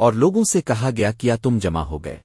اور لوگوں سے کہا گیا کیا تم جمع ہو گئے۔